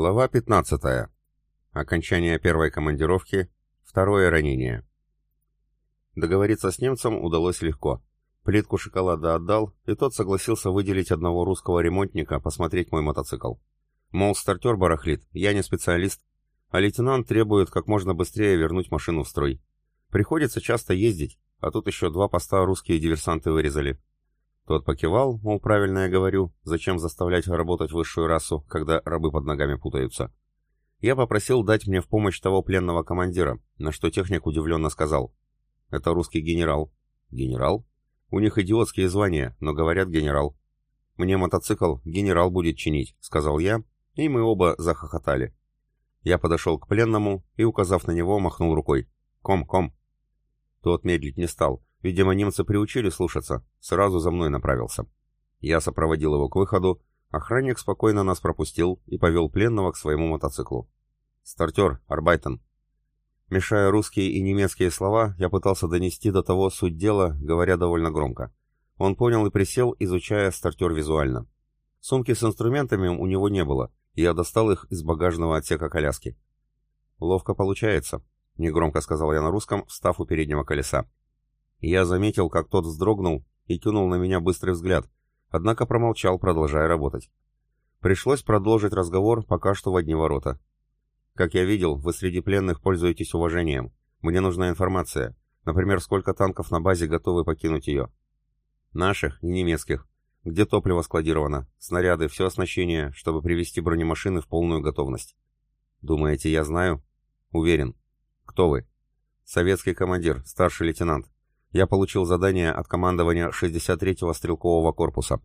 Глава 15. Окончание первой командировки. Второе ранение. Договориться с немцем удалось легко. Плитку шоколада отдал, и тот согласился выделить одного русского ремонтника посмотреть мой мотоцикл. Мол, стартер барахлит, я не специалист, а лейтенант требует как можно быстрее вернуть машину в строй. Приходится часто ездить, а тут еще два поста русские диверсанты вырезали. Тот покивал, мол, правильно я говорю, зачем заставлять работать высшую расу, когда рабы под ногами путаются. Я попросил дать мне в помощь того пленного командира, на что техник удивленно сказал. Это русский генерал. Генерал? У них идиотские звания, но говорят генерал. Мне мотоцикл генерал будет чинить, сказал я, и мы оба захохотали. Я подошел к пленному и, указав на него, махнул рукой. «Ком, ком!» Тот медлить не стал, Видимо, немцы приучили слушаться, сразу за мной направился. Я сопроводил его к выходу, охранник спокойно нас пропустил и повел пленного к своему мотоциклу. «Стартер, Арбайтен». Мешая русские и немецкие слова, я пытался донести до того суть дела, говоря довольно громко. Он понял и присел, изучая стартер визуально. Сумки с инструментами у него не было, и я достал их из багажного отсека коляски. «Ловко получается», — негромко сказал я на русском, встав у переднего колеса. Я заметил, как тот вздрогнул и кинул на меня быстрый взгляд, однако промолчал, продолжая работать. Пришлось продолжить разговор пока что в одни ворота. Как я видел, вы среди пленных пользуетесь уважением. Мне нужна информация. Например, сколько танков на базе готовы покинуть ее. Наших и немецких. Где топливо складировано, снаряды, все оснащение, чтобы привести бронемашины в полную готовность. Думаете, я знаю? Уверен. Кто вы? Советский командир, старший лейтенант. Я получил задание от командования 63-го стрелкового корпуса.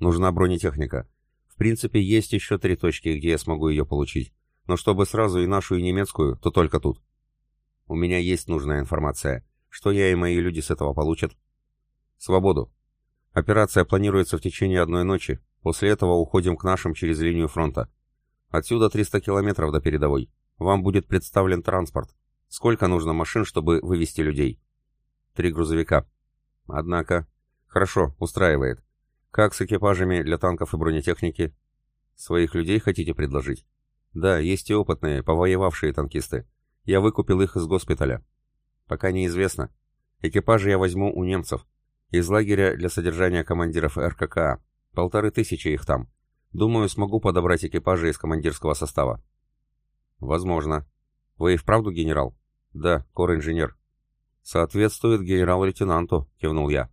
Нужна бронетехника. В принципе, есть еще три точки, где я смогу ее получить. Но чтобы сразу и нашу, и немецкую, то только тут. У меня есть нужная информация. Что я и мои люди с этого получат? Свободу. Операция планируется в течение одной ночи. После этого уходим к нашим через линию фронта. Отсюда 300 километров до передовой. Вам будет представлен транспорт. Сколько нужно машин, чтобы вывести людей? Три грузовика. Однако... Хорошо, устраивает. Как с экипажами для танков и бронетехники? Своих людей хотите предложить? Да, есть и опытные, повоевавшие танкисты. Я выкупил их из госпиталя. Пока неизвестно. Экипажи я возьму у немцев. Из лагеря для содержания командиров РККА. Полторы тысячи их там. Думаю, смогу подобрать экипажи из командирского состава. Возможно. Вы и вправду генерал? Да, кор-инженер. «Соответствует генерал-лейтенанту», — кивнул я.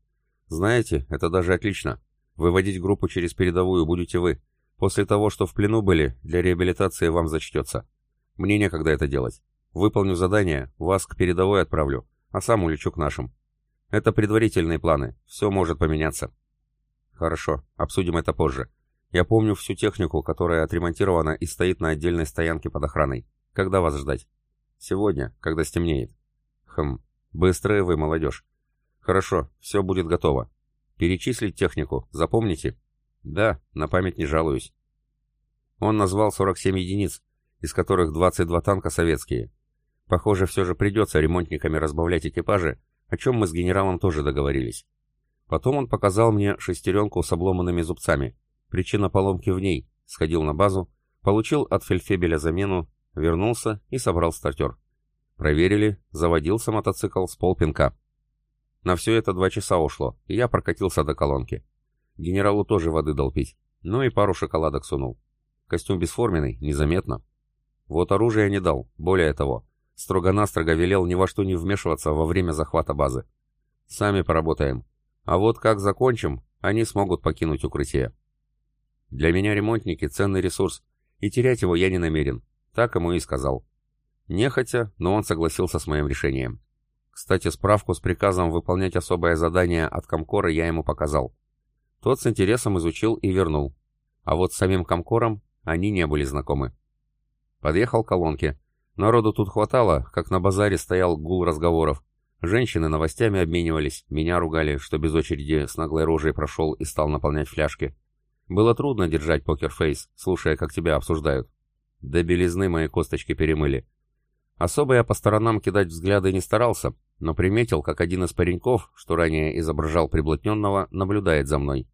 «Знаете, это даже отлично. Выводить группу через передовую будете вы. После того, что в плену были, для реабилитации вам зачтется. Мне некогда это делать. Выполню задание, вас к передовой отправлю, а сам улечу к нашим. Это предварительные планы, все может поменяться». «Хорошо, обсудим это позже. Я помню всю технику, которая отремонтирована и стоит на отдельной стоянке под охраной. Когда вас ждать?» «Сегодня, когда стемнеет». «Хм, Быстрая вы, молодежь. Хорошо, все будет готово. Перечислить технику, запомните? Да, на память не жалуюсь. Он назвал 47 единиц, из которых 22 танка советские. Похоже, все же придется ремонтниками разбавлять экипажи, о чем мы с генералом тоже договорились. Потом он показал мне шестеренку с обломанными зубцами. Причина поломки в ней. Сходил на базу, получил от фельдфебеля замену, вернулся и собрал стартер. Проверили, заводился мотоцикл с полпинка. На все это два часа ушло, и я прокатился до колонки. Генералу тоже воды дал пить, ну и пару шоколадок сунул. Костюм бесформенный, незаметно. Вот оружие не дал, более того, строго-настрого велел ни во что не вмешиваться во время захвата базы. Сами поработаем. А вот как закончим, они смогут покинуть укрытие. Для меня ремонтники — ценный ресурс, и терять его я не намерен. Так ему и сказал. Нехотя, но он согласился с моим решением. Кстати, справку с приказом выполнять особое задание от Комкора я ему показал. Тот с интересом изучил и вернул. А вот с самим Комкором они не были знакомы. Подъехал к колонке. Народу тут хватало, как на базаре стоял гул разговоров. Женщины новостями обменивались, меня ругали, что без очереди с наглой рожей прошел и стал наполнять фляжки. Было трудно держать покерфейс, слушая, как тебя обсуждают. До белизны мои косточки перемыли. Особо я по сторонам кидать взгляды не старался, но приметил, как один из пареньков, что ранее изображал приблотненного, наблюдает за мной.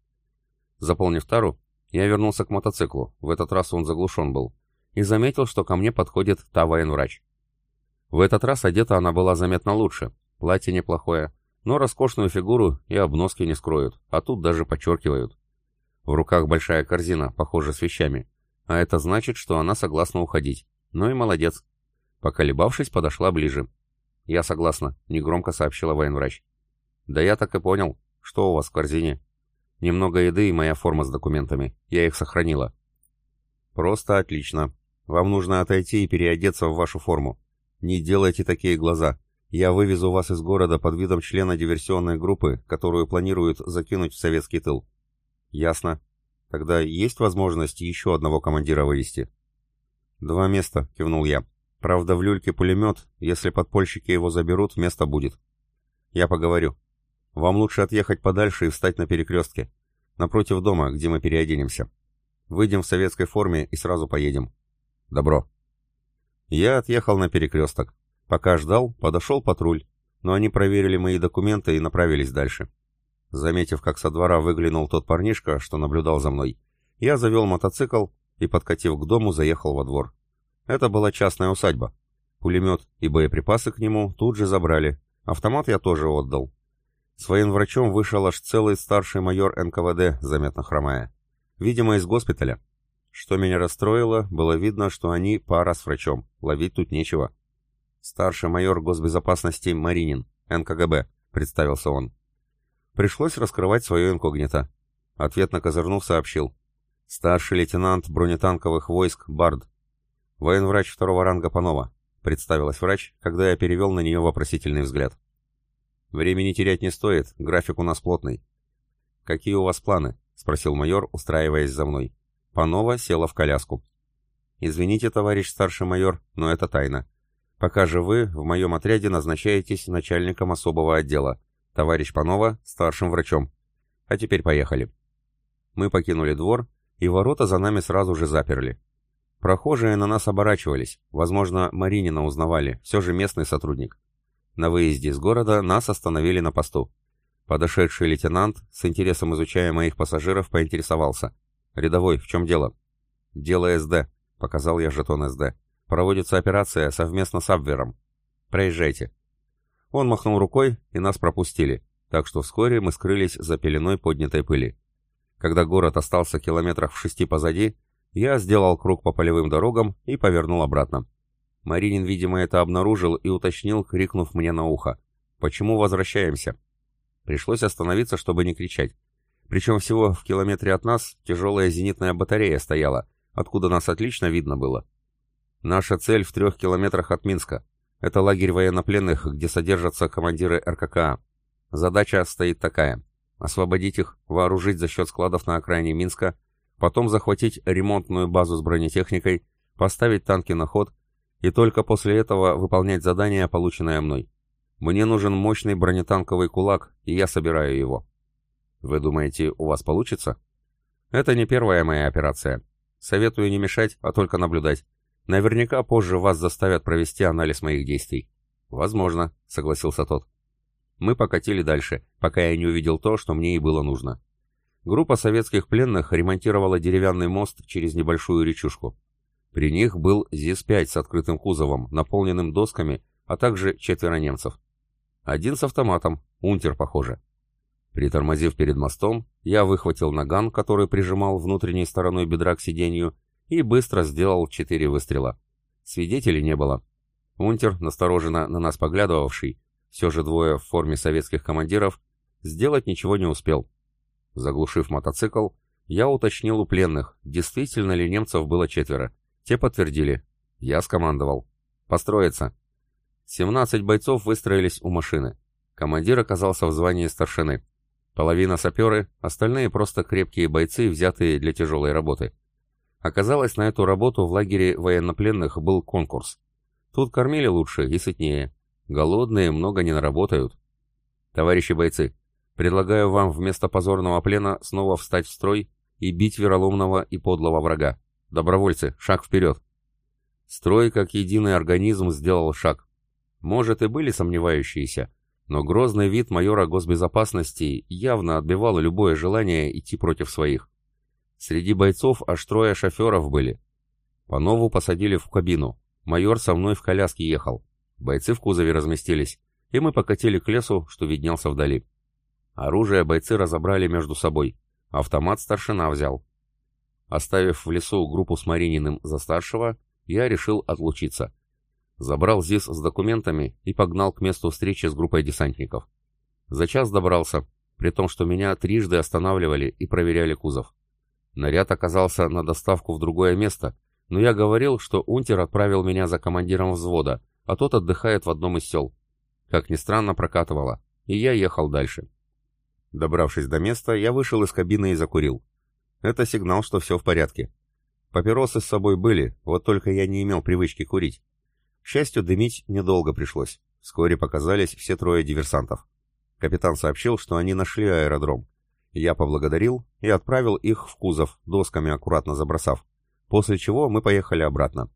Заполнив тару, я вернулся к мотоциклу, в этот раз он заглушен был, и заметил, что ко мне подходит та военврач. В этот раз одета она была заметно лучше, платье неплохое, но роскошную фигуру и обноски не скроют, а тут даже подчеркивают. В руках большая корзина, похоже, с вещами, а это значит, что она согласна уходить. Ну и молодец. Поколебавшись, подошла ближе. «Я согласна», — негромко сообщила военврач. «Да я так и понял. Что у вас в корзине?» «Немного еды и моя форма с документами. Я их сохранила». «Просто отлично. Вам нужно отойти и переодеться в вашу форму. Не делайте такие глаза. Я вывезу вас из города под видом члена диверсионной группы, которую планируют закинуть в советский тыл». «Ясно. Тогда есть возможность еще одного командира вывести?» «Два места», — кивнул я. «Правда, в люльке пулемет. Если подпольщики его заберут, место будет». «Я поговорю. Вам лучше отъехать подальше и встать на перекрестке. Напротив дома, где мы переоденемся. Выйдем в советской форме и сразу поедем». «Добро». Я отъехал на перекресток. Пока ждал, подошел патруль, но они проверили мои документы и направились дальше. Заметив, как со двора выглянул тот парнишка, что наблюдал за мной, я завел мотоцикл и, подкатив к дому, заехал во двор. Это была частная усадьба. Пулемет и боеприпасы к нему тут же забрали. Автомат я тоже отдал. С военврачом вышел аж целый старший майор НКВД, заметно хромая. Видимо, из госпиталя. Что меня расстроило, было видно, что они пара с врачом. Ловить тут нечего. Старший майор госбезопасности Маринин, НКГБ, представился он. Пришлось раскрывать свое инкогнито. Ответно козырнув, сообщил. Старший лейтенант бронетанковых войск Бард. Военврач второго ранга Панова. Представилась врач, когда я перевел на нее вопросительный взгляд. Времени терять не стоит, график у нас плотный. Какие у вас планы? Спросил майор, устраиваясь за мной. Панова села в коляску. «Извините, товарищ старший майор, но это тайна. Пока же вы в моем отряде назначаетесь начальником особого отдела товарищ Панова старшим врачом. А теперь поехали. Мы покинули двор, и ворота за нами сразу же заперли. Прохожие на нас оборачивались, возможно, Маринина узнавали, все же местный сотрудник. На выезде из города нас остановили на посту. Подошедший лейтенант, с интересом изучая моих пассажиров, поинтересовался. «Рядовой, в чем дело?» «Дело СД», — показал я жетон СД. «Проводится операция совместно с Абвером. Проезжайте». Он махнул рукой, и нас пропустили, так что вскоре мы скрылись за пеленой поднятой пыли. Когда город остался километрах в шести позади, я сделал круг по полевым дорогам и повернул обратно. Маринин, видимо, это обнаружил и уточнил, крикнув мне на ухо. «Почему возвращаемся?» Пришлось остановиться, чтобы не кричать. Причем всего в километре от нас тяжелая зенитная батарея стояла, откуда нас отлично видно было. Наша цель в трех километрах от Минска. Это лагерь военнопленных, где содержатся командиры РККА. Задача стоит такая. Освободить их, вооружить за счет складов на окраине Минска, потом захватить ремонтную базу с бронетехникой, поставить танки на ход и только после этого выполнять задание, полученное мной. Мне нужен мощный бронетанковый кулак, и я собираю его. Вы думаете, у вас получится? Это не первая моя операция. Советую не мешать, а только наблюдать. Наверняка позже вас заставят провести анализ моих действий. Возможно, согласился тот. Мы покатили дальше, пока я не увидел то, что мне и было нужно. Группа советских пленных ремонтировала деревянный мост через небольшую речушку. При них был ЗИС-5 с открытым кузовом, наполненным досками, а также четверо немцев. Один с автоматом, унтер, похоже. Притормозив перед мостом, я выхватил наган, который прижимал внутренней стороной бедра к сиденью, и быстро сделал четыре выстрела. Свидетелей не было. Унтер, настороженно на нас поглядывавший, все же двое в форме советских командиров, сделать ничего не успел. Заглушив мотоцикл, я уточнил у пленных, действительно ли немцев было четверо. Те подтвердили. Я скомандовал. «Построиться!» 17 бойцов выстроились у машины. Командир оказался в звании старшины. Половина саперы, остальные просто крепкие бойцы, взятые для тяжелой работы. Оказалось, на эту работу в лагере военнопленных был конкурс. Тут кормили лучше и сытнее. Голодные много не наработают. Товарищи бойцы, предлагаю вам вместо позорного плена снова встать в строй и бить вероломного и подлого врага. Добровольцы, шаг вперед. Строй, как единый организм, сделал шаг. Может, и были сомневающиеся, но грозный вид майора госбезопасности явно отбивал любое желание идти против своих. Среди бойцов аж трое шоферов были. Панову посадили в кабину. Майор со мной в коляске ехал. Бойцы в кузове разместились, и мы покатили к лесу, что виднелся вдали. Оружие бойцы разобрали между собой. Автомат старшина взял. Оставив в лесу группу с Марининым за старшего, я решил отлучиться. Забрал ЗИС с документами и погнал к месту встречи с группой десантников. За час добрался, при том, что меня трижды останавливали и проверяли кузов. Наряд оказался на доставку в другое место, но я говорил, что Унтер отправил меня за командиром взвода, а тот отдыхает в одном из сел. Как ни странно, прокатывало, и я ехал дальше. Добравшись до места, я вышел из кабины и закурил. Это сигнал, что все в порядке. Папиросы с собой были, вот только я не имел привычки курить. К счастью, дымить недолго пришлось. Вскоре показались все трое диверсантов. Капитан сообщил, что они нашли аэродром. Я поблагодарил и отправил их в кузов, досками аккуратно забросав. После чего мы поехали обратно.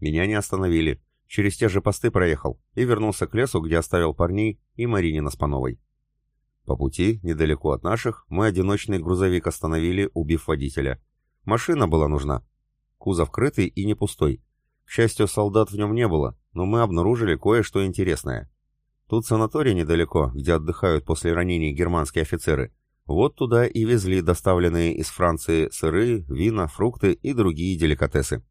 Меня не остановили. Через те же посты проехал и вернулся к лесу, где оставил парней и Маринина с Пановой. По пути, недалеко от наших, мы одиночный грузовик остановили, убив водителя. Машина была нужна. Кузов крытый и не пустой. К счастью, солдат в нем не было, но мы обнаружили кое-что интересное. Тут санаторий недалеко, где отдыхают после ранений германские офицеры. Вот туда и везли доставленные из Франции сыры, вина, фрукты и другие деликатесы.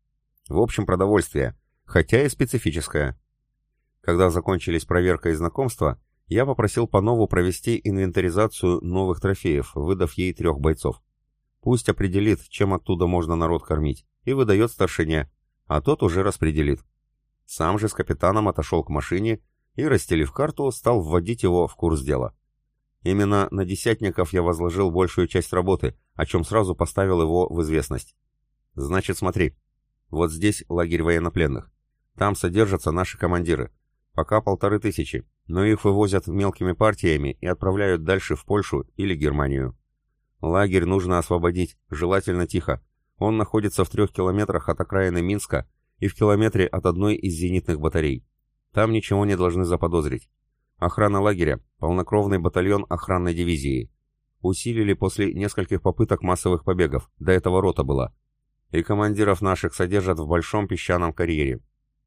В общем, продовольствие, хотя и специфическое. Когда закончились проверка и знакомство, я попросил Панову провести инвентаризацию новых трофеев, выдав ей трех бойцов. Пусть определит, чем оттуда можно народ кормить, и выдает старшине, а тот уже распределит. Сам же с капитаном отошел к машине и, расстелив карту, стал вводить его в курс дела. Именно на десятников я возложил большую часть работы, о чем сразу поставил его в известность. Значит, смотри. Вот здесь лагерь военнопленных. Там содержатся наши командиры. Пока полторы тысячи, но их вывозят мелкими партиями и отправляют дальше в Польшу или Германию. Лагерь нужно освободить, желательно тихо. Он находится в трех километрах от окраины Минска и в километре от одной из зенитных батарей. Там ничего не должны заподозрить. Охрана лагеря, полнокровный батальон охранной дивизии. Усилили после нескольких попыток массовых побегов, до этого рота была. И командиров наших содержат в большом песчаном карьере.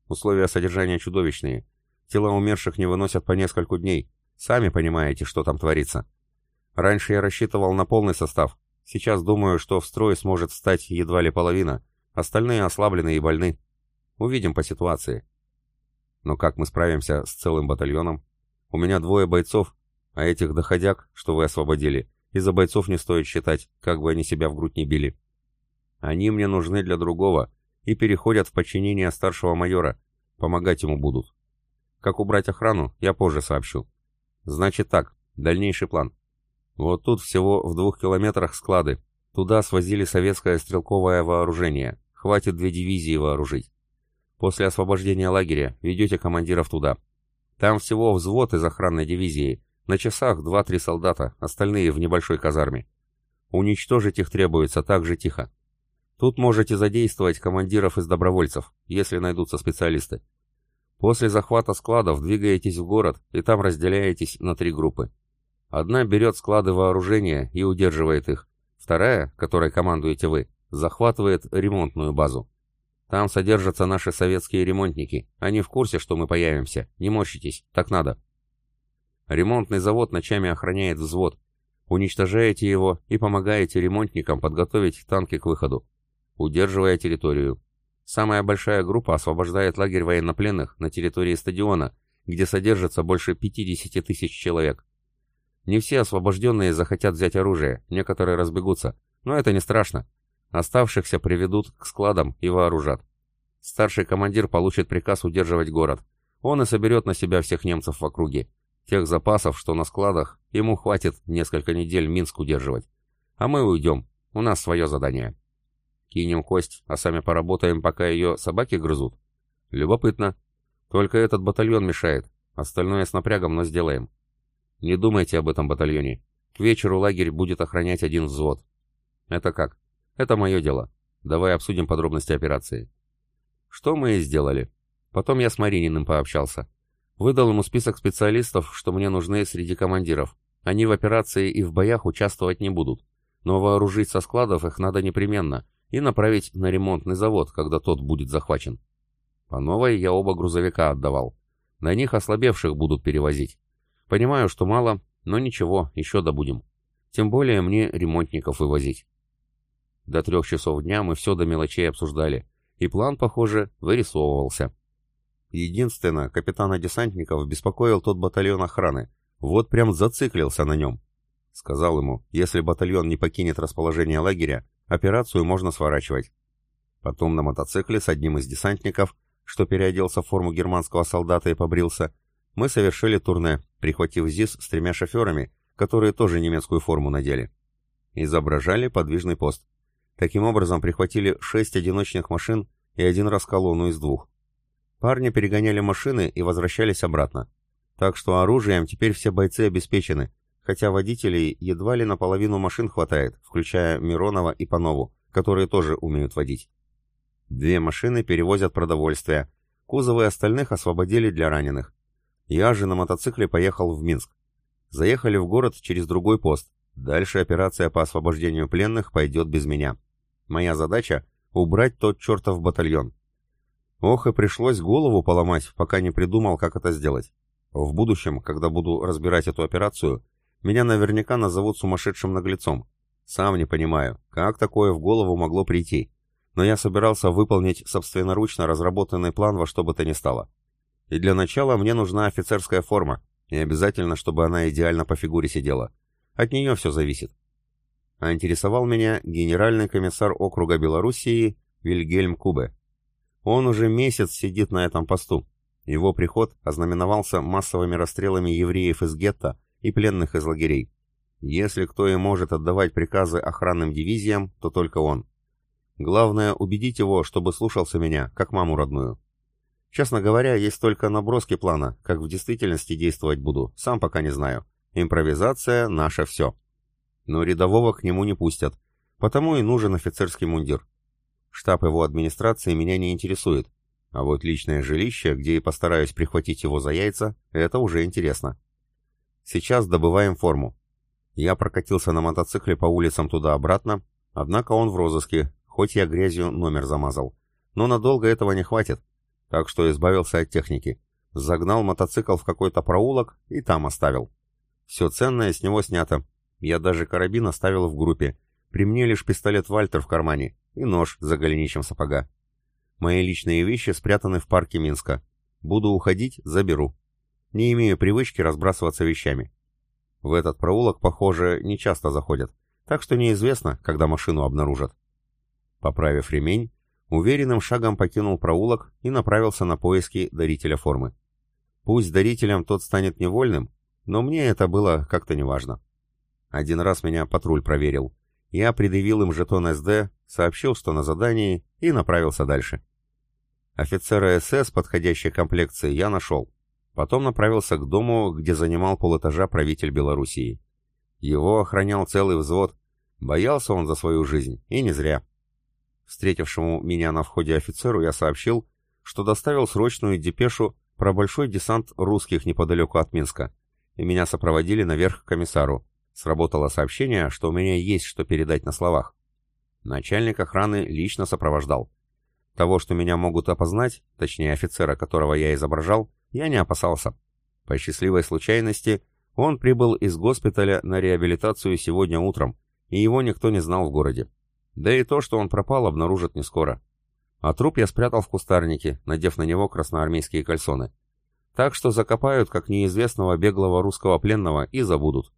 Условия содержания чудовищные. Тела умерших не выносят по нескольку дней. Сами понимаете, что там творится. Раньше я рассчитывал на полный состав. Сейчас думаю, что в строй сможет встать едва ли половина. Остальные ослаблены и больны. Увидим по ситуации. Но как мы справимся с целым батальоном? У меня двое бойцов, а этих доходяг, что вы освободили, из-за бойцов не стоит считать, как бы они себя в грудь не били. Они мне нужны для другого и переходят в подчинение старшего майора. Помогать ему будут. Как убрать охрану, я позже сообщу. Значит так, дальнейший план. Вот тут всего в двух километрах склады. Туда свозили советское стрелковое вооружение. Хватит две дивизии вооружить. После освобождения лагеря ведете командиров туда. Там всего взвод из охранной дивизии. На часах два-три солдата, остальные в небольшой казарме. Уничтожить их требуется так же тихо. Тут можете задействовать командиров из добровольцев, если найдутся специалисты. После захвата складов двигаетесь в город и там разделяетесь на три группы. Одна берет склады вооружения и удерживает их. Вторая, которой командуете вы, захватывает ремонтную базу. Там содержатся наши советские ремонтники. Они в курсе, что мы появимся. Не морщитесь, так надо. Ремонтный завод ночами охраняет взвод. Уничтожаете его и помогаете ремонтникам подготовить танки к выходу, удерживая территорию. Самая большая группа освобождает лагерь военнопленных на территории стадиона, где содержится больше 50 тысяч человек. Не все освобожденные захотят взять оружие, некоторые разбегутся, но это не страшно. Оставшихся приведут к складам и вооружат. Старший командир получит приказ удерживать город. Он и соберет на себя всех немцев в округе. Тех запасов, что на складах, ему хватит несколько недель Минск удерживать. А мы уйдем, у нас свое задание. Кинем кость, а сами поработаем, пока ее собаки грызут? Любопытно. Только этот батальон мешает. Остальное с напрягом, но сделаем. Не думайте об этом батальоне. К вечеру лагерь будет охранять один взвод. Это как? Это мое дело. Давай обсудим подробности операции. Что мы и сделали. Потом я с Марининым пообщался. Выдал ему список специалистов, что мне нужны среди командиров. Они в операции и в боях участвовать не будут. Но вооружить со складов их надо непременно, и направить на ремонтный завод, когда тот будет захвачен. По новой я оба грузовика отдавал. На них ослабевших будут перевозить. Понимаю, что мало, но ничего, еще добудем. Тем более мне ремонтников вывозить. До трех часов дня мы все до мелочей обсуждали, и план, похоже, вырисовывался. Единственно, капитана десантников беспокоил тот батальон охраны. Вот прям зациклился на нем. Сказал ему, если батальон не покинет расположение лагеря, операцию можно сворачивать. Потом на мотоцикле с одним из десантников, что переоделся в форму германского солдата и побрился, мы совершили турне, прихватив ЗИС с тремя шоферами, которые тоже немецкую форму надели. Изображали подвижный пост. Таким образом прихватили шесть одиночных машин и один раз колонну из двух. Парни перегоняли машины и возвращались обратно. Так что оружием теперь все бойцы обеспечены, хотя водителей едва ли наполовину машин хватает, включая Миронова и Панову, которые тоже умеют водить. Две машины перевозят продовольствие, кузовы остальных освободили для раненых. Я же на мотоцикле поехал в Минск. Заехали в город через другой пост. Дальше операция по освобождению пленных пойдет без меня. Моя задача — убрать тот чертов батальон. Ох, и пришлось голову поломать, пока не придумал, как это сделать. В будущем, когда буду разбирать эту операцию, меня наверняка назовут сумасшедшим наглецом. Сам не понимаю, как такое в голову могло прийти. Но я собирался выполнить собственноручно разработанный план во что бы то ни стало. И для начала мне нужна офицерская форма, и обязательно, чтобы она идеально по фигуре сидела. От нее все зависит. А интересовал меня генеральный комиссар округа Белоруссии Вильгельм Кубе. Он уже месяц сидит на этом посту. Его приход ознаменовался массовыми расстрелами евреев из гетто и пленных из лагерей. Если кто и может отдавать приказы охранным дивизиям, то только он. Главное убедить его, чтобы слушался меня, как маму родную. Честно говоря, есть только наброски плана, как в действительности действовать буду, сам пока не знаю. Импровизация — наше все. Но рядового к нему не пустят, потому и нужен офицерский мундир. Штаб его администрации меня не интересует, а вот личное жилище, где и постараюсь прихватить его за яйца, это уже интересно. Сейчас добываем форму. Я прокатился на мотоцикле по улицам туда-обратно, однако он в розыске, хоть я грязью номер замазал. Но надолго этого не хватит, так что избавился от техники. Загнал мотоцикл в какой-то проулок и там оставил. Все ценное с него снято. Я даже карабин оставил в группе. При мне лишь пистолет Вальтер в кармане и нож за голенищем сапога. Мои личные вещи спрятаны в парке Минска. Буду уходить, заберу. Не имею привычки разбрасываться вещами. В этот проулок, похоже, не часто заходят, так что неизвестно, когда машину обнаружат. Поправив ремень, уверенным шагом покинул проулок и направился на поиски дарителя формы. Пусть дарителем тот станет невольным, но мне это было как-то неважно. Один раз меня патруль проверил. Я предъявил им жетон СД, сообщил, что на задании, и направился дальше. Офицера СС подходящей комплекции я нашел. Потом направился к дому, где занимал полэтажа правитель Белоруссии. Его охранял целый взвод. Боялся он за свою жизнь, и не зря. Встретившему меня на входе офицеру я сообщил, что доставил срочную депешу про большой десант русских неподалеку от Минска, и меня сопроводили наверх к комиссару. Сработало сообщение, что у меня есть что передать на словах. Начальник охраны лично сопровождал. Того, что меня могут опознать, точнее офицера, которого я изображал, я не опасался. По счастливой случайности, он прибыл из госпиталя на реабилитацию сегодня утром, и его никто не знал в городе. Да и то, что он пропал, обнаружат не скоро. А труп я спрятал в кустарнике, надев на него красноармейские кальсоны. Так что закопают, как неизвестного беглого русского пленного, и забудут.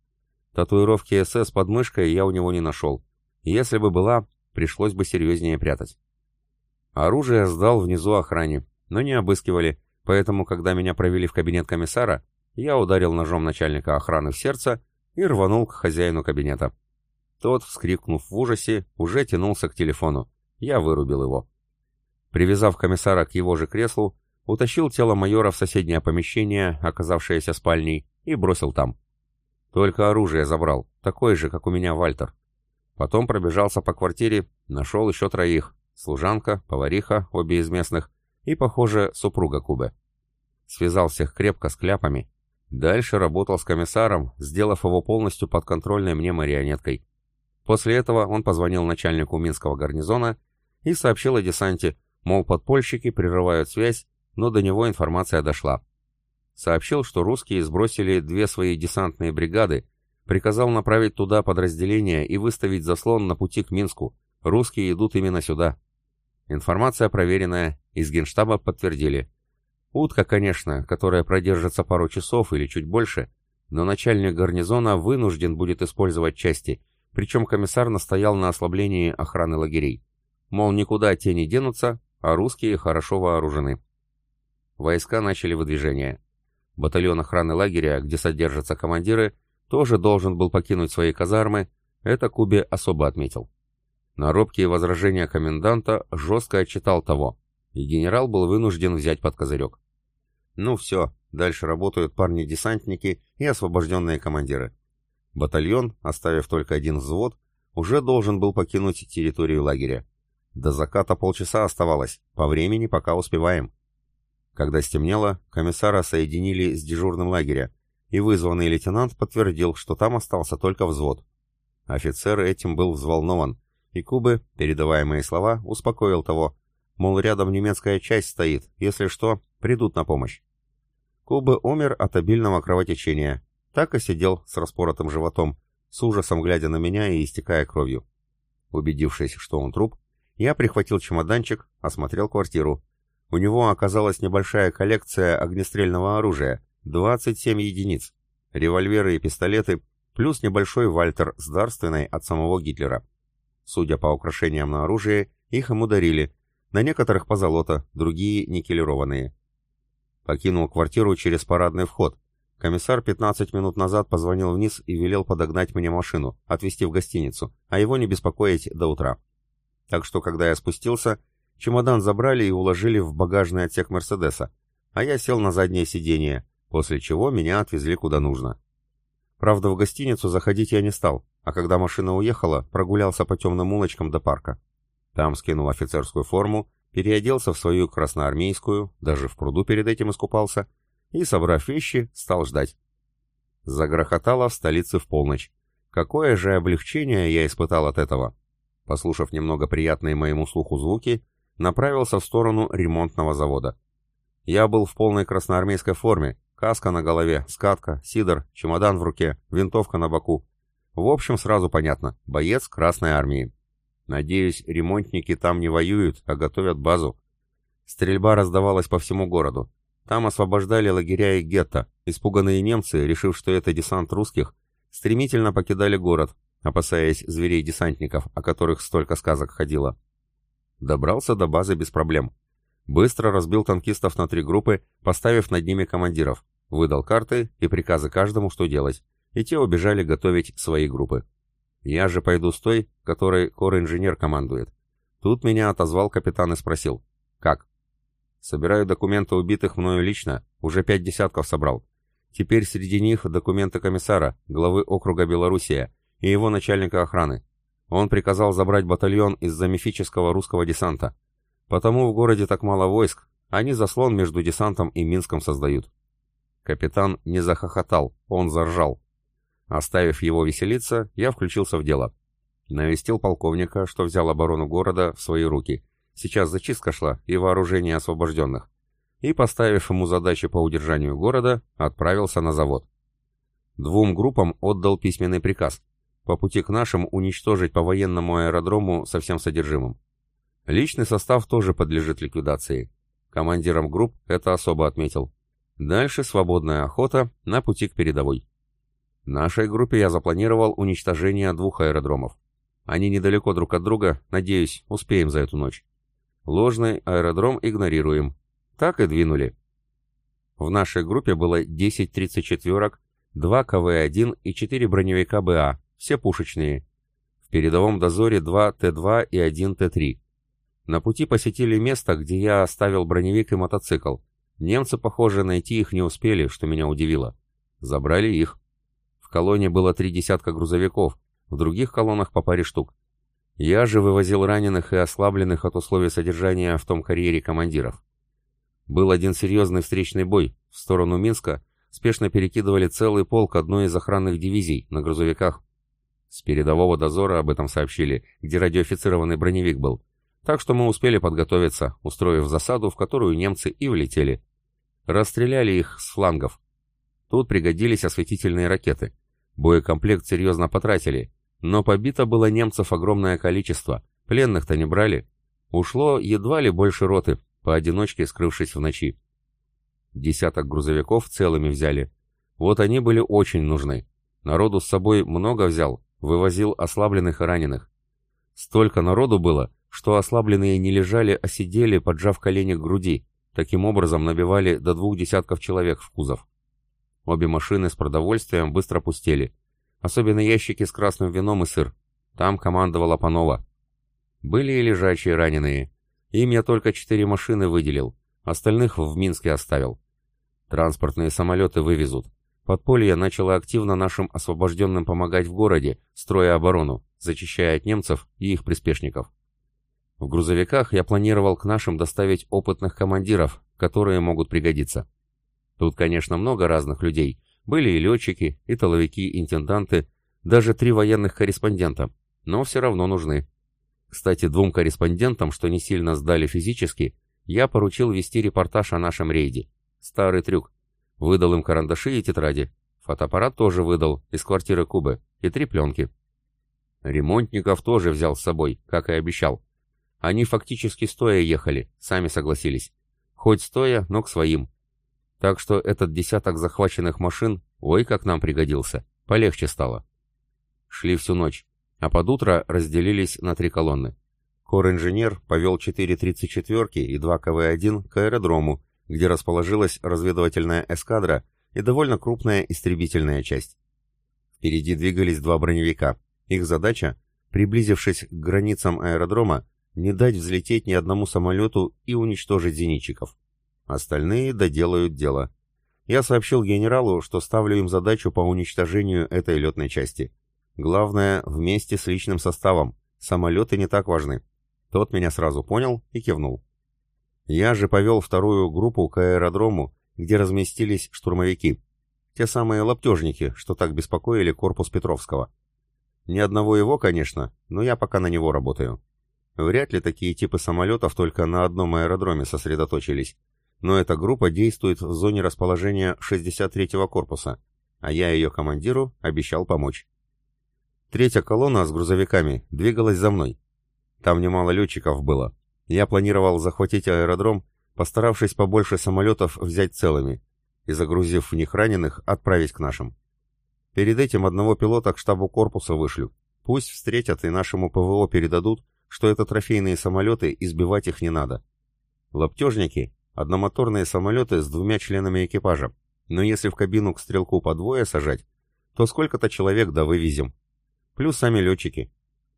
Татуировки СС под мышкой я у него не нашел. Если бы была, пришлось бы серьезнее прятать. Оружие сдал внизу охране, но не обыскивали, поэтому, когда меня провели в кабинет комиссара, я ударил ножом начальника охраны в сердце и рванул к хозяину кабинета. Тот, вскрикнув в ужасе, уже тянулся к телефону. Я вырубил его. Привязав комиссара к его же креслу, утащил тело майора в соседнее помещение, оказавшееся спальней, и бросил там. Только оружие забрал, такое же, как у меня Вальтер. Потом пробежался по квартире, нашел еще троих. Служанка, повариха, обе из местных, и, похоже, супруга Кубы. Связал всех крепко с кляпами. Дальше работал с комиссаром, сделав его полностью подконтрольной мне марионеткой. После этого он позвонил начальнику Минского гарнизона и сообщил о десанте, мол, подпольщики прерывают связь, но до него информация дошла. Сообщил, что русские сбросили две свои десантные бригады, приказал направить туда подразделения и выставить заслон на пути к Минску. Русские идут именно сюда. Информация проверенная, из генштаба подтвердили. Утка, конечно, которая продержится пару часов или чуть больше, но начальник гарнизона вынужден будет использовать части, причем комиссар настоял на ослаблении охраны лагерей. Мол, никуда те не денутся, а русские хорошо вооружены. Войска начали выдвижение. Батальон охраны лагеря, где содержатся командиры, тоже должен был покинуть свои казармы, это Кубе особо отметил. На робкие возражения коменданта жестко отчитал того, и генерал был вынужден взять под козырек. Ну все, дальше работают парни-десантники и освобожденные командиры. Батальон, оставив только один взвод, уже должен был покинуть территорию лагеря. До заката полчаса оставалось, по времени пока успеваем. Когда стемнело, комиссара соединили с дежурным лагеря, и вызванный лейтенант подтвердил, что там остался только взвод. Офицер этим был взволнован, и Кубы, передавая мои слова, успокоил того, мол, рядом немецкая часть стоит, если что, придут на помощь. Кубы умер от обильного кровотечения, так и сидел с распоротым животом, с ужасом глядя на меня и истекая кровью. Убедившись, что он труп, я прихватил чемоданчик, осмотрел квартиру. У него оказалась небольшая коллекция огнестрельного оружия, 27 единиц, револьверы и пистолеты, плюс небольшой вальтер с дарственной от самого Гитлера. Судя по украшениям на оружие, их ему дарили, на некоторых позолота, другие никелированные. Покинул квартиру через парадный вход. Комиссар 15 минут назад позвонил вниз и велел подогнать мне машину, отвезти в гостиницу, а его не беспокоить до утра. Так что, когда я спустился, чемодан забрали и уложили в багажный отсек Мерседеса, а я сел на заднее сиденье, после чего меня отвезли куда нужно. Правда, в гостиницу заходить я не стал, а когда машина уехала, прогулялся по темным улочкам до парка. Там скинул офицерскую форму, переоделся в свою красноармейскую, даже в пруду перед этим искупался, и, собрав вещи, стал ждать. Загрохотало в столице в полночь. Какое же облегчение я испытал от этого. Послушав немного приятные моему слуху звуки, направился в сторону ремонтного завода. Я был в полной красноармейской форме, Каска на голове, скатка, сидор, чемодан в руке, винтовка на боку. В общем, сразу понятно, боец Красной Армии. Надеюсь, ремонтники там не воюют, а готовят базу. Стрельба раздавалась по всему городу. Там освобождали лагеря и гетто. Испуганные немцы, решив, что это десант русских, стремительно покидали город, опасаясь зверей-десантников, о которых столько сказок ходило. Добрался до базы без проблем. Быстро разбил танкистов на три группы, поставив над ними командиров. Выдал карты и приказы каждому, что делать. И те убежали готовить свои группы. Я же пойду с той, которой кор-инженер командует. Тут меня отозвал капитан и спросил. Как? Собираю документы убитых мною лично, уже пять десятков собрал. Теперь среди них документы комиссара, главы округа Белоруссия и его начальника охраны. Он приказал забрать батальон из-за мифического русского десанта. Потому в городе так мало войск, они заслон между десантом и Минском создают. Капитан не захохотал, он заржал. Оставив его веселиться, я включился в дело. Навестил полковника, что взял оборону города в свои руки. Сейчас зачистка шла и вооружение освобожденных. И, поставив ему задачи по удержанию города, отправился на завод. Двум группам отдал письменный приказ. По пути к нашим уничтожить по военному аэродрому со всем содержимым. Личный состав тоже подлежит ликвидации. Командиром групп это особо отметил. Дальше свободная охота на пути к передовой. Нашей группе я запланировал уничтожение двух аэродромов. Они недалеко друг от друга, надеюсь, успеем за эту ночь. Ложный аэродром игнорируем. Так и двинули. В нашей группе было 10 34-ок, 2 КВ-1 и 4 броневика БА, все пушечные. В передовом дозоре 2 Т-2 и 1 Т-3. На пути посетили место, где я оставил броневик и мотоцикл. Немцы, похоже, найти их не успели, что меня удивило. Забрали их. В колонне было три десятка грузовиков, в других колоннах по паре штук. Я же вывозил раненых и ослабленных от условий содержания в том карьере командиров. Был один серьезный встречный бой. В сторону Минска спешно перекидывали целый полк одной из охранных дивизий на грузовиках. С передового дозора об этом сообщили, где радиофицированный броневик был. Так что мы успели подготовиться, устроив засаду, в которую немцы и влетели. Расстреляли их с флангов. Тут пригодились осветительные ракеты. Боекомплект серьезно потратили, но побито было немцев огромное количество, пленных-то не брали. Ушло едва ли больше роты, поодиночке скрывшись в ночи. Десяток грузовиков целыми взяли. Вот они были очень нужны. Народу с собой много взял, вывозил ослабленных и раненых. Столько народу было, что ослабленные не лежали, а сидели, поджав колени к груди. Таким образом набивали до двух десятков человек в кузов. Обе машины с продовольствием быстро пустели. Особенно ящики с красным вином и сыр. Там командовала Панова. Были и лежачие раненые. Им я только четыре машины выделил. Остальных в Минске оставил. Транспортные самолеты вывезут. Подполье начало активно нашим освобожденным помогать в городе, строя оборону, зачищая от немцев и их приспешников. В грузовиках я планировал к нашим доставить опытных командиров, которые могут пригодиться. Тут, конечно, много разных людей. Были и летчики, и толовики, интенданты, даже три военных корреспондента, но все равно нужны. Кстати, двум корреспондентам, что не сильно сдали физически, я поручил вести репортаж о нашем рейде. Старый трюк. Выдал им карандаши и тетради. Фотоаппарат тоже выдал, из квартиры Кубы, и три пленки. Ремонтников тоже взял с собой, как и обещал. Они фактически стоя ехали, сами согласились. Хоть стоя, но к своим. Так что этот десяток захваченных машин, ой, как нам пригодился. Полегче стало. Шли всю ночь, а под утро разделились на три колонны. Кор-инженер повел 4 34-ки и 2 КВ-1 к аэродрому, где расположилась разведывательная эскадра и довольно крупная истребительная часть. Впереди двигались два броневика. Их задача, приблизившись к границам аэродрома, не дать взлететь ни одному самолету и уничтожить зенитчиков. Остальные доделают дело. Я сообщил генералу, что ставлю им задачу по уничтожению этой летной части. Главное, вместе с личным составом. Самолеты не так важны. Тот меня сразу понял и кивнул. Я же повел вторую группу к аэродрому, где разместились штурмовики. Те самые лаптежники, что так беспокоили корпус Петровского. Ни одного его, конечно, но я пока на него работаю. Вряд ли такие типы самолетов только на одном аэродроме сосредоточились. Но эта группа действует в зоне расположения 63-го корпуса, а я ее командиру обещал помочь. Третья колонна с грузовиками двигалась за мной. Там немало летчиков было, я планировал захватить аэродром, постаравшись побольше самолетов взять целыми и, загрузив в них раненых, отправить к нашим. Перед этим одного пилота к штабу корпуса вышлю. Пусть встретят и нашему ПВО передадут, что это трофейные самолеты и сбивать их не надо. Лаптежники — одномоторные самолеты с двумя членами экипажа, но если в кабину к стрелку по двое сажать, то сколько-то человек да вывезем. Плюс сами летчики.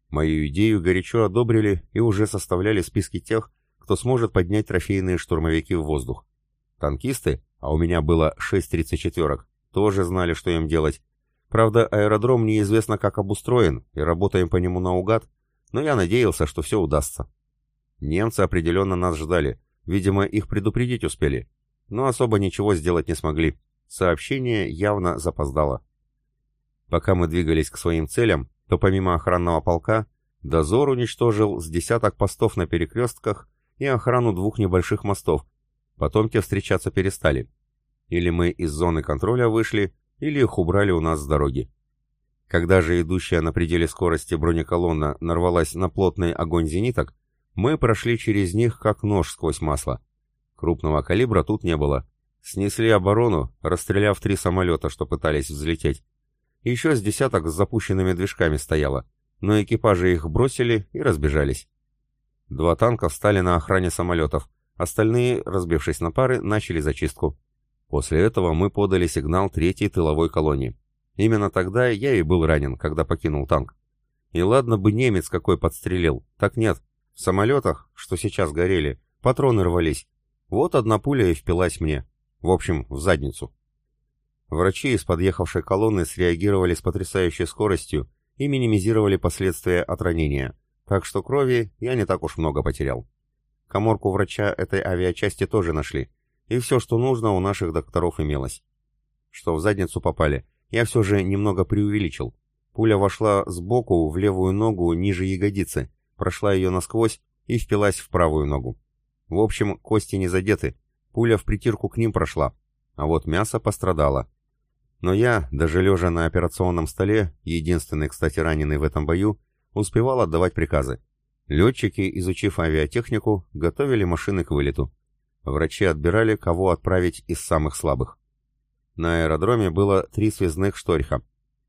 Мою идею горячо одобрили и уже составляли списки тех, кто сможет поднять трофейные штурмовики в воздух. Танкисты, а у меня было 6 34-ок, тоже знали, что им делать. Правда, аэродром неизвестно как обустроен, и работаем по нему наугад, но я надеялся, что все удастся. Немцы определенно нас ждали, видимо, их предупредить успели, но особо ничего сделать не смогли. Сообщение явно запоздало. Пока мы двигались к своим целям, то помимо охранного полка, дозор уничтожил с десяток постов на перекрестках и охрану двух небольших мостов. Потом те встречаться перестали. Или мы из зоны контроля вышли, или их убрали у нас с дороги. Когда же идущая на пределе скорости бронеколонна нарвалась на плотный огонь зениток, мы прошли через них как нож сквозь масло. Крупного калибра тут не было. Снесли оборону, расстреляв три самолета, что пытались взлететь. Еще с десяток с запущенными движками стояло, но экипажи их бросили и разбежались. Два танка встали на охране самолетов, остальные, разбившись на пары, начали зачистку. После этого мы подали сигнал третьей тыловой колонии. Именно тогда я и был ранен, когда покинул танк. И ладно бы немец какой подстрелил, так нет. В самолетах, что сейчас горели, патроны рвались. Вот одна пуля и впилась мне. В общем, в задницу. Врачи из подъехавшей колонны среагировали с потрясающей скоростью и минимизировали последствия от ранения, так что крови я не так уж много потерял. Коморку врача этой авиачасти тоже нашли, и все, что нужно, у наших докторов имелось. Что в задницу попали, я все же немного преувеличил. Пуля вошла сбоку в левую ногу ниже ягодицы, прошла ее насквозь и впилась в правую ногу. В общем, кости не задеты, пуля в притирку к ним прошла, а вот мясо пострадало. Но я, даже лежа на операционном столе, единственный, кстати, раненый в этом бою, успевал отдавать приказы. Летчики, изучив авиатехнику, готовили машины к вылету. Врачи отбирали, кого отправить из самых слабых. На аэродроме было три связных шторха.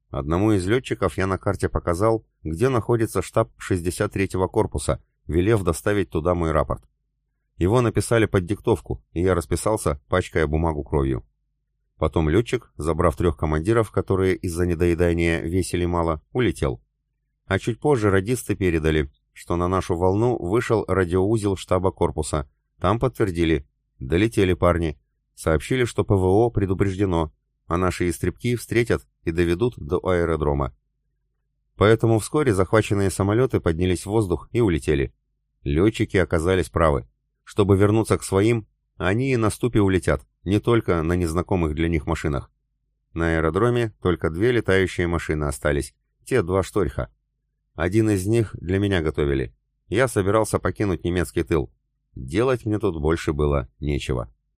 Одному из летчиков я на карте показал, где находится штаб 63-го корпуса, велев доставить туда мой рапорт. Его написали под диктовку, и я расписался, пачкая бумагу кровью. Потом летчик, забрав трех командиров, которые из-за недоедания весили мало, улетел. А чуть позже радисты передали, что на нашу волну вышел радиоузел штаба корпуса. Там подтвердили. Долетели парни. Сообщили, что ПВО предупреждено, а наши истребки встретят и доведут до аэродрома. Поэтому вскоре захваченные самолеты поднялись в воздух и улетели. Летчики оказались правы. Чтобы вернуться к своим, они и на ступе улетят, не только на незнакомых для них машинах. На аэродроме только две летающие машины остались, те два шторха. Один из них для меня готовили. Я собирался покинуть немецкий тыл. Делать мне тут больше было нечего.